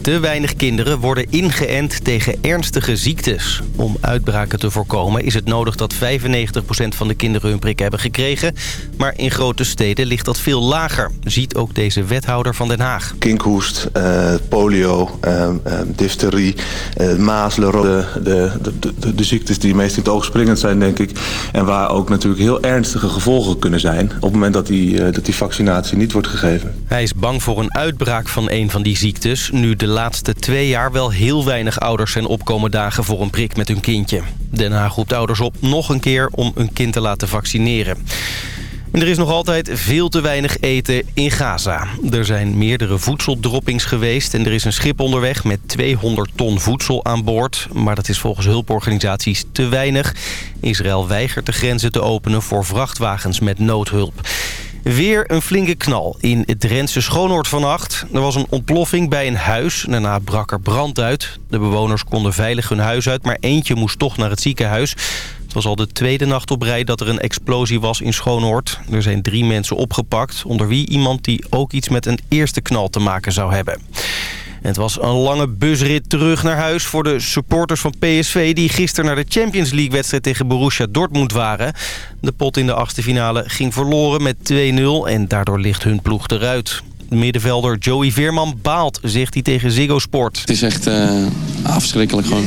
Te weinig kinderen worden ingeënt tegen ernstige ziektes. Om uitbraken te voorkomen is het nodig dat 95% van de kinderen hun prik hebben gekregen. Maar in grote steden ligt dat veel lager, ziet ook deze wethouder van Den Haag. Kinkhoest, uh, polio, uh, uh, difterie, mazelen, de, de, de, de, ziektes die meest in het oog springend zijn, denk ik. En waar ook natuurlijk heel ernstige gevolgen kunnen zijn op het moment dat die, dat die vaccinatie niet wordt gegeven. Hij is bang voor een uitbraak van een van die ziektes... nu de laatste twee jaar wel heel weinig ouders zijn opkomen dagen voor een prik met hun kindje. Den Haag roept ouders op nog een keer om een kind te laten vaccineren. En er is nog altijd veel te weinig eten in Gaza. Er zijn meerdere voedseldroppings geweest en er is een schip onderweg met 200 ton voedsel aan boord. Maar dat is volgens hulporganisaties te weinig. Israël weigert de grenzen te openen voor vrachtwagens met noodhulp. Weer een flinke knal in het Drentse Schoonoord vannacht. Er was een ontploffing bij een huis. Daarna brak er brand uit. De bewoners konden veilig hun huis uit, maar eentje moest toch naar het ziekenhuis. Het was al de tweede nacht op rij dat er een explosie was in Schoonoord. Er zijn drie mensen opgepakt, onder wie iemand die ook iets met een eerste knal te maken zou hebben het was een lange busrit terug naar huis voor de supporters van PSV... die gisteren naar de Champions League-wedstrijd tegen Borussia Dortmund waren. De pot in de achtste finale ging verloren met 2-0 en daardoor ligt hun ploeg eruit. Middenvelder Joey Veerman baalt, zegt hij tegen Ziggo Sport. Het is echt uh, afschrikkelijk gewoon.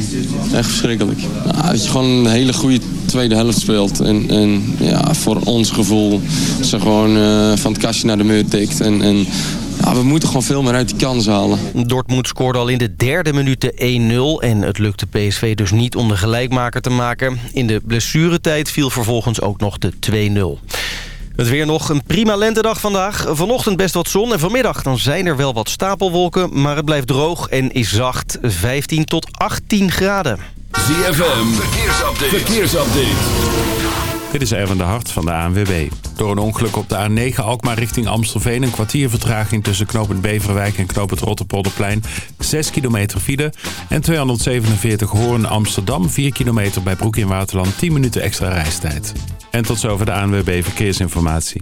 Echt verschrikkelijk. Nou, als je gewoon een hele goede tweede helft speelt. En, en ja, voor ons gevoel ze gewoon uh, van het kastje naar de muur tikt. En, en ja, we moeten gewoon veel meer uit die kans halen. Dortmund scoorde al in de derde minuut de 1-0. En het lukte PSV dus niet om de gelijkmaker te maken. In de blessuretijd viel vervolgens ook nog de 2-0. Het weer nog een prima lentedag vandaag. Vanochtend best wat zon en vanmiddag dan zijn er wel wat stapelwolken. Maar het blijft droog en is zacht 15 tot 18 graden. ZFM, verkeersupdate. verkeersupdate. Dit is Erwin de Hart van de ANWB. Door een ongeluk op de A9 Alkmaar richting Amstelveen... een kwartier vertraging tussen knooppunt Beverwijk en knooppunt Rotterpolderplein... 6 kilometer file en 247 Hoorn Amsterdam... 4 kilometer bij Broek in Waterland 10 minuten extra reistijd. En tot zover de ANWB Verkeersinformatie.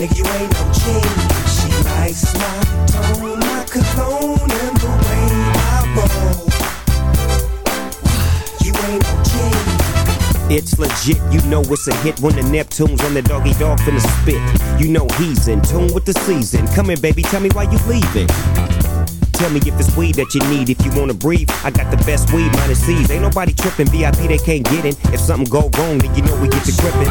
Nigga, you ain't no king. She likes my tone, my cologne, and the way I roll. You ain't no king. It's legit, you know it's a hit when the Neptunes on the doggy dog finna spit. You know he's in tune with the season. Come in, baby, tell me why you leaving. Tell me if it's weed that you need. If you wanna breathe, I got the best weed, minus C's. Ain't nobody tripping, VIP they can't get in. If something go wrong, then you know we get to gripping.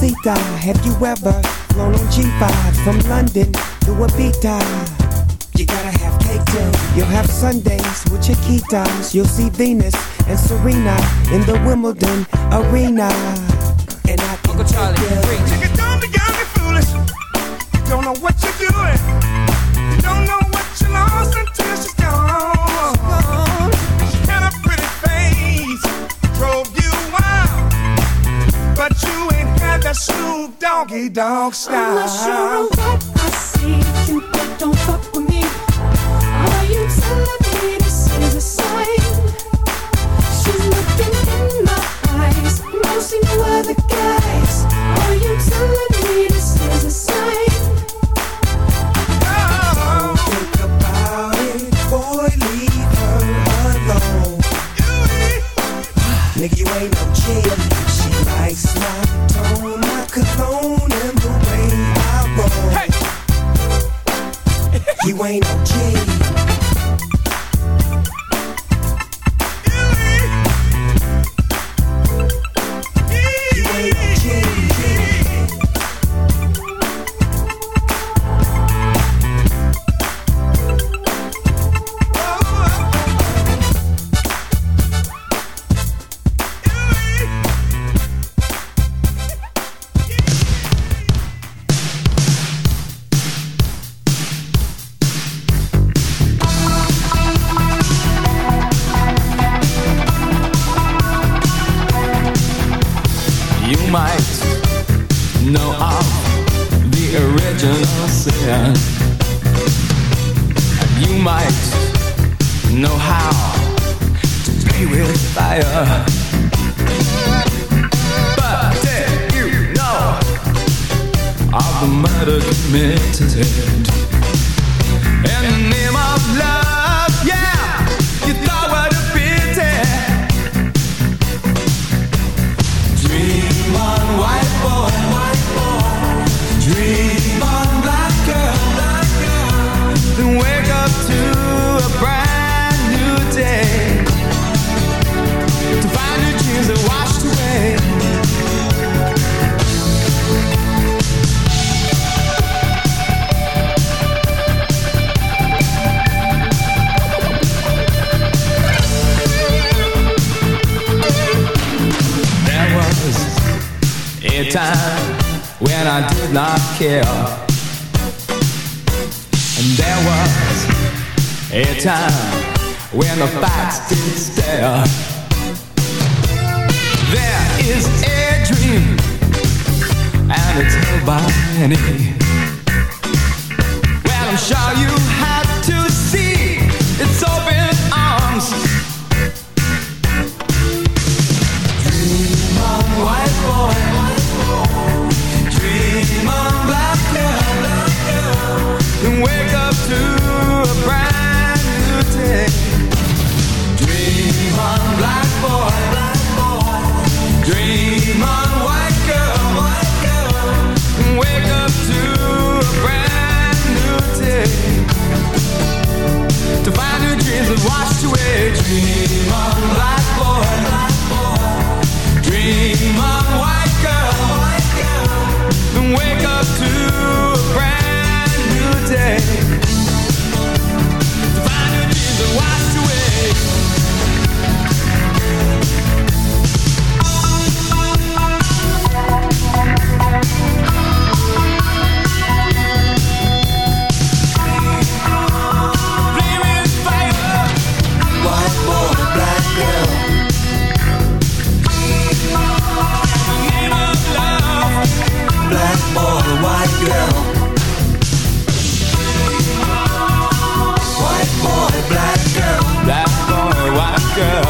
Mamacita, have you ever flown on G5 from London to Ibiza? You gotta have cake too. You'll have Sundays with your key times. You'll see Venus and Serena in the Wimbledon arena. And I can Uncle Charlie, take you. don't be young and foolish. You don't know what you're doing. Dog style. I'm not sure what I see. You don't fuck I did not care. And there was a time when the facts did stare. There is a dream, and it's held by many. Well, I'm sure you had to see its open arms. Wake up to a brand new day. Dream on, black boy. Dream on, white girl. And wake up to a brand new day. To find your dreams have washed away. Dream black girl. Black girl.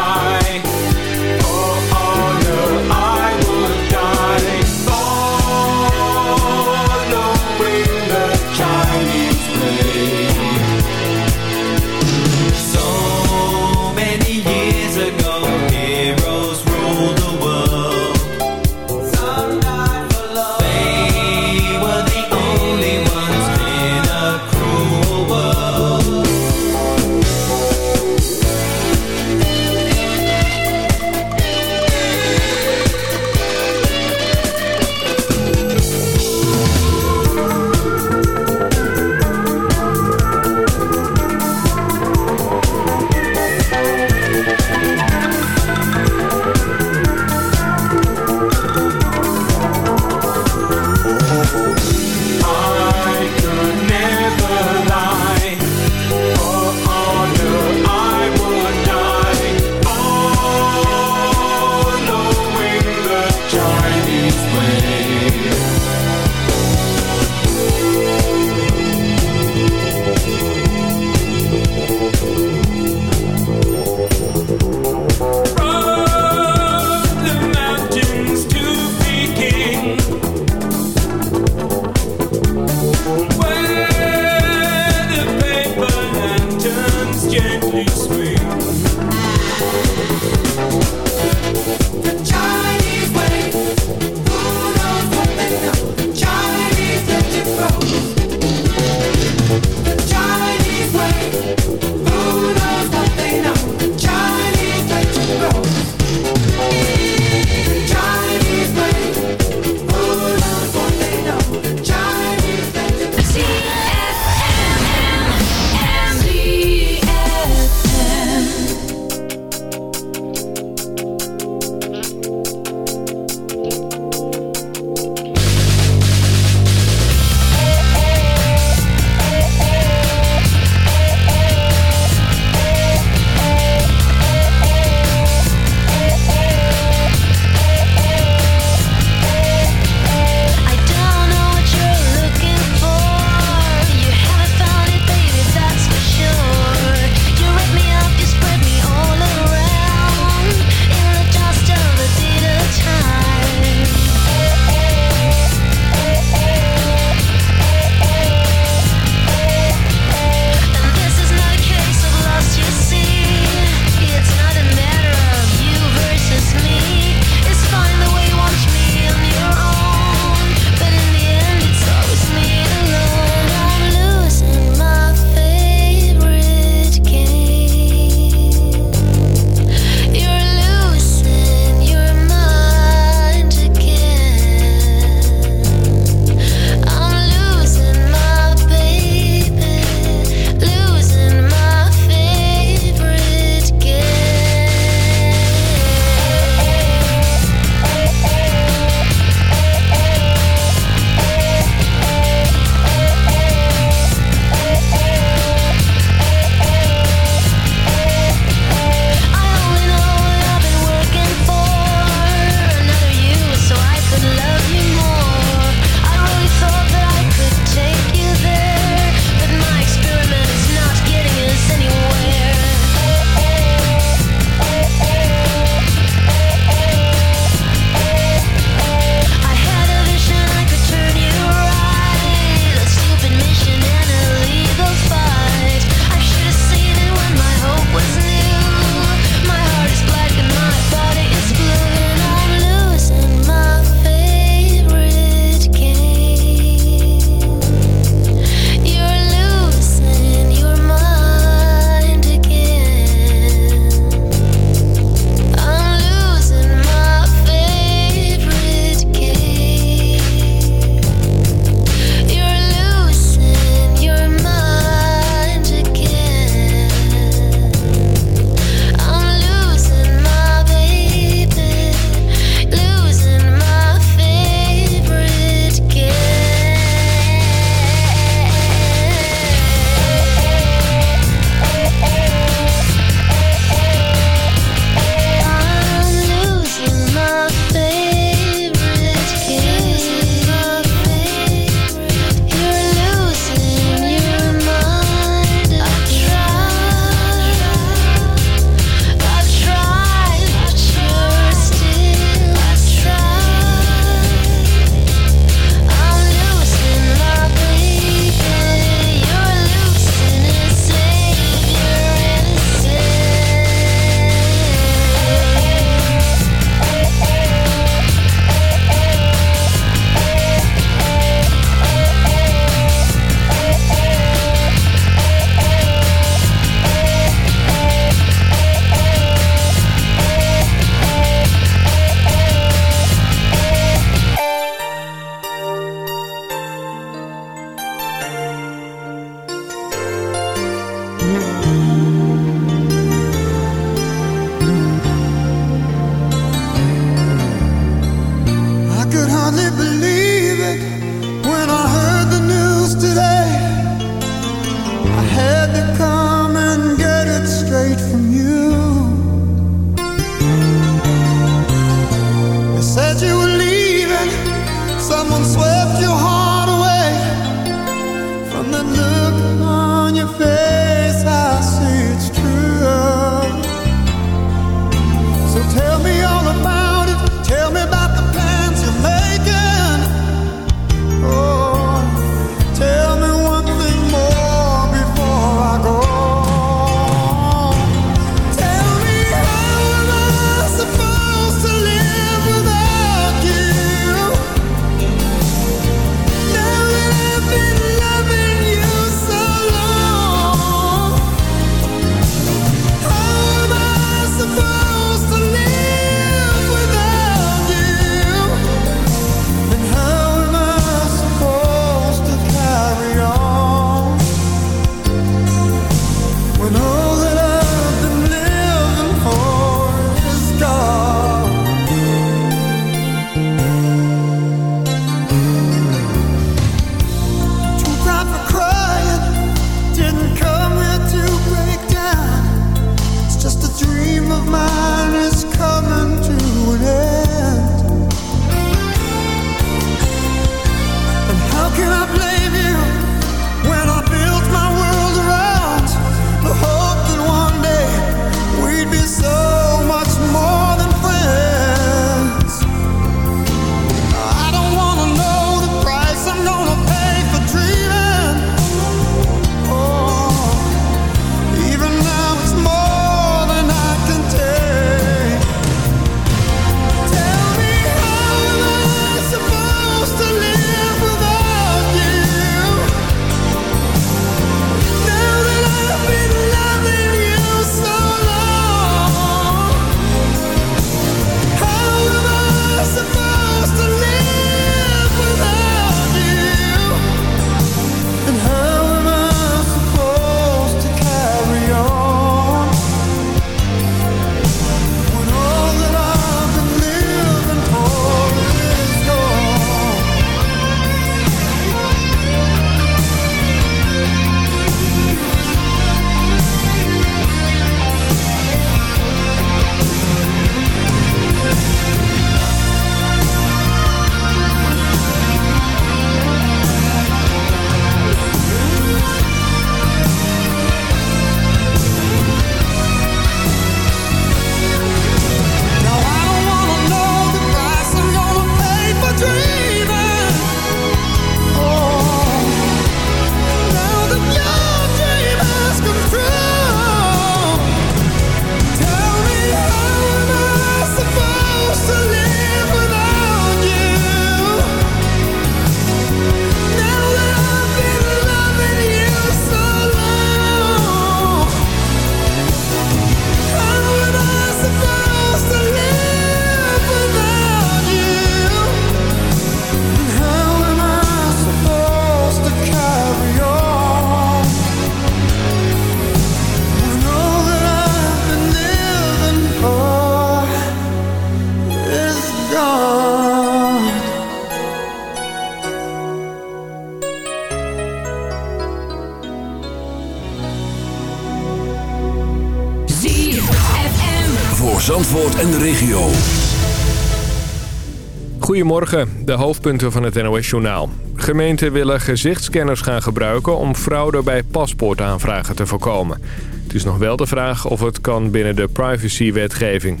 Goedemorgen, de hoofdpunten van het NOS-journaal. Gemeenten willen gezichtscanners gaan gebruiken om fraude bij paspoortaanvragen te voorkomen. Het is nog wel de vraag of het kan binnen de privacywetgeving.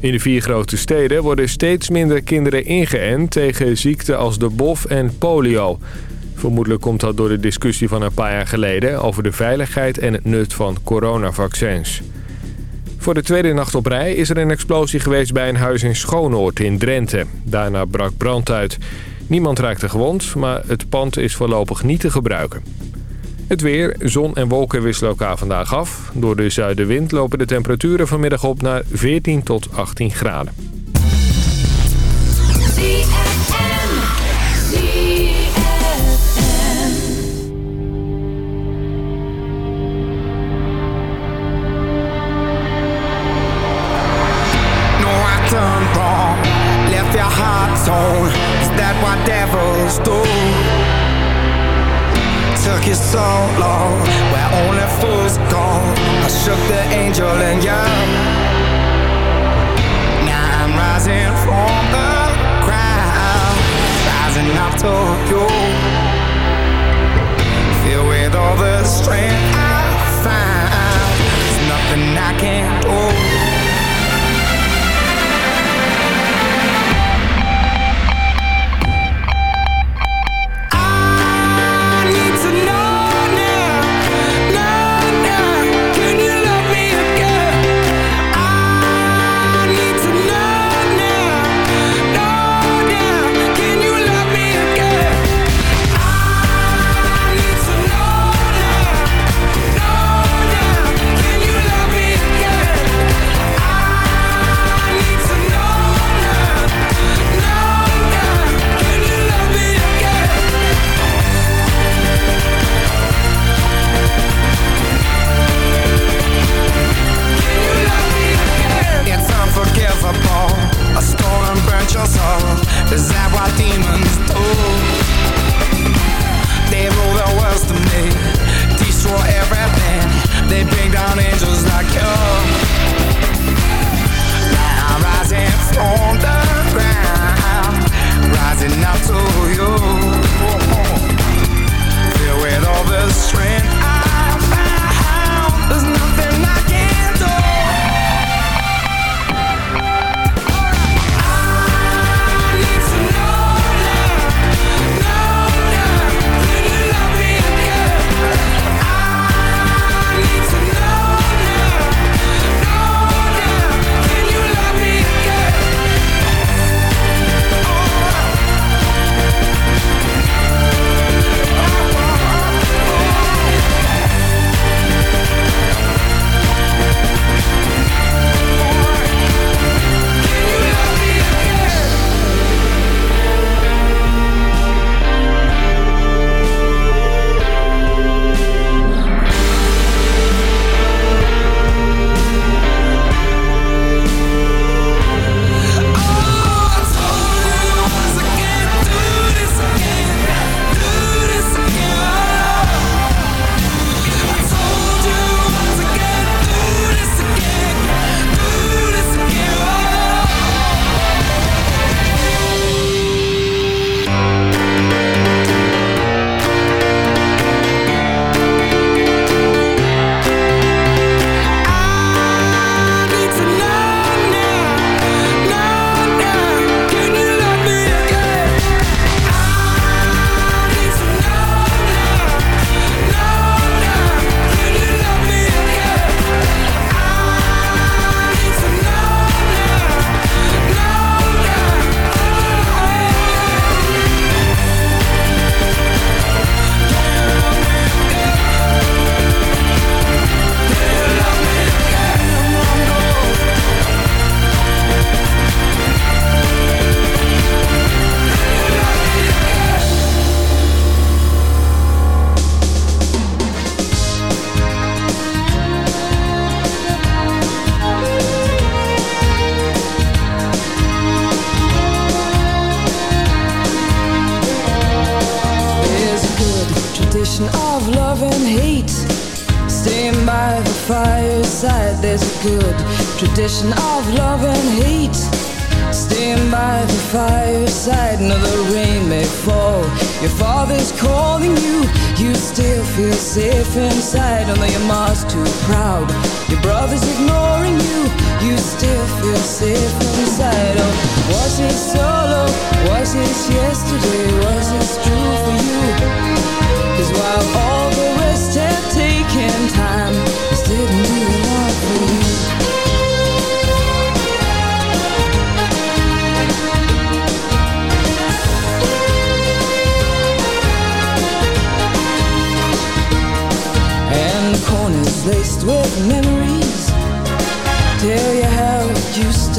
In de vier grote steden worden steeds minder kinderen ingeënt tegen ziekten als de bof en polio. Vermoedelijk komt dat door de discussie van een paar jaar geleden over de veiligheid en het nut van coronavaccins. Voor de tweede nacht op rij is er een explosie geweest bij een huis in Schoonoord in Drenthe. Daarna brak brand uit. Niemand raakte gewond, maar het pand is voorlopig niet te gebruiken. Het weer, zon en wolken wisselen elkaar vandaag af. Door de zuidenwind lopen de temperaturen vanmiddag op naar 14 tot 18 graden. can't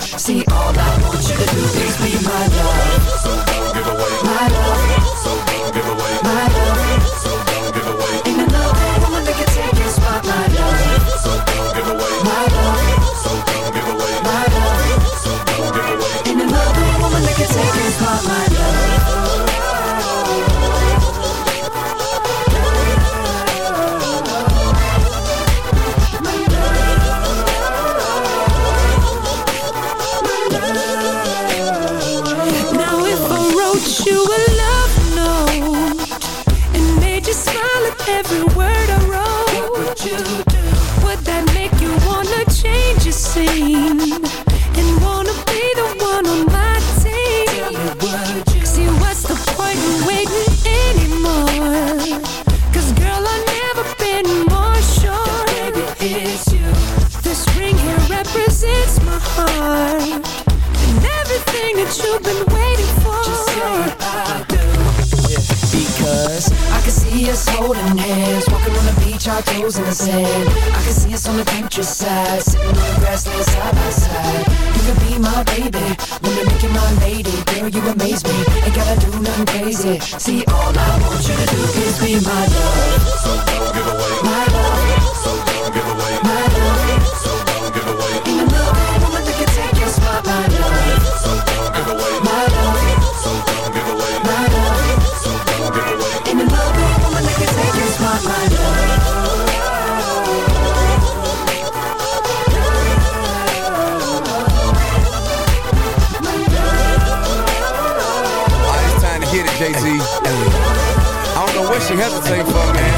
sí smile our toes in the sand. I can see us on the countryside, sitting on the grassland side by side. You could be my baby, when you make you my lady. Girl, you amaze me, ain't gotta do nothing crazy. See, all I want you to do is be my love. So don't give away my Jay Z. I don't know what she hesitating for, man.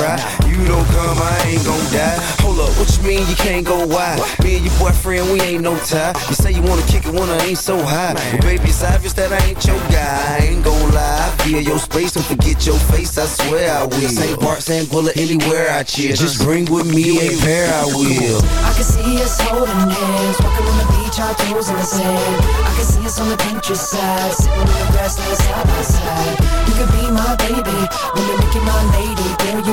You don't come, I ain't gon' die. Hold up, what you mean you can't go wide? Me and your boyfriend, we ain't no tie. You say you wanna kick it when I ain't so high. But baby, it's obvious that I ain't your guy. I ain't gon' lie. I feel your space don't forget your face, I swear I will. St. Bart, St. Bullet, anywhere I chill. Just bring with me a pair, I will. I can see us holding hands, walking on the beach, our toes in the sand. I can see us on the countryside, sitting on the grassland side by side. You could be my baby, when you're making my lady. Girl, you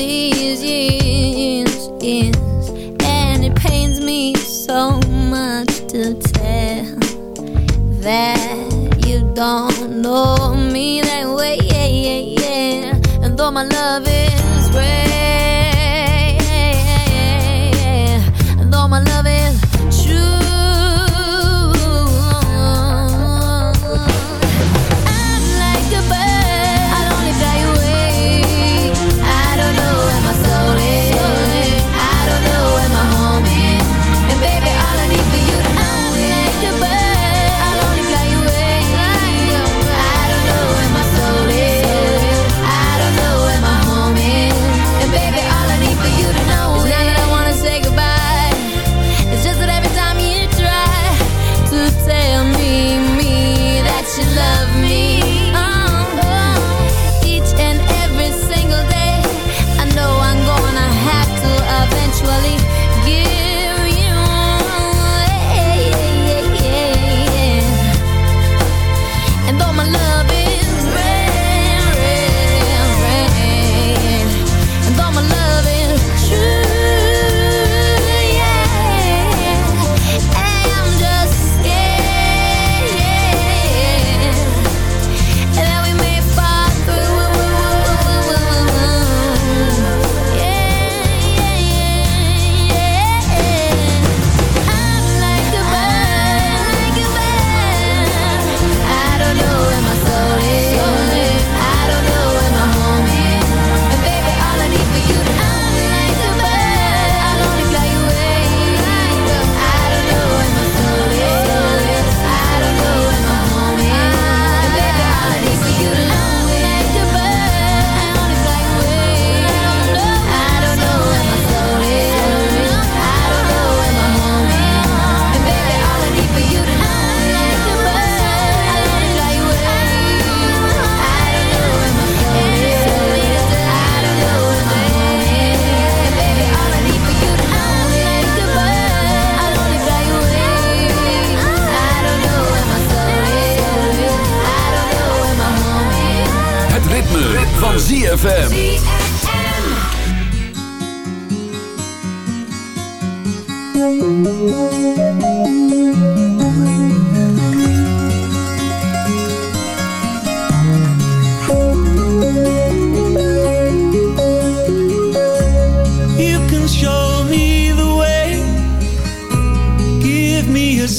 You.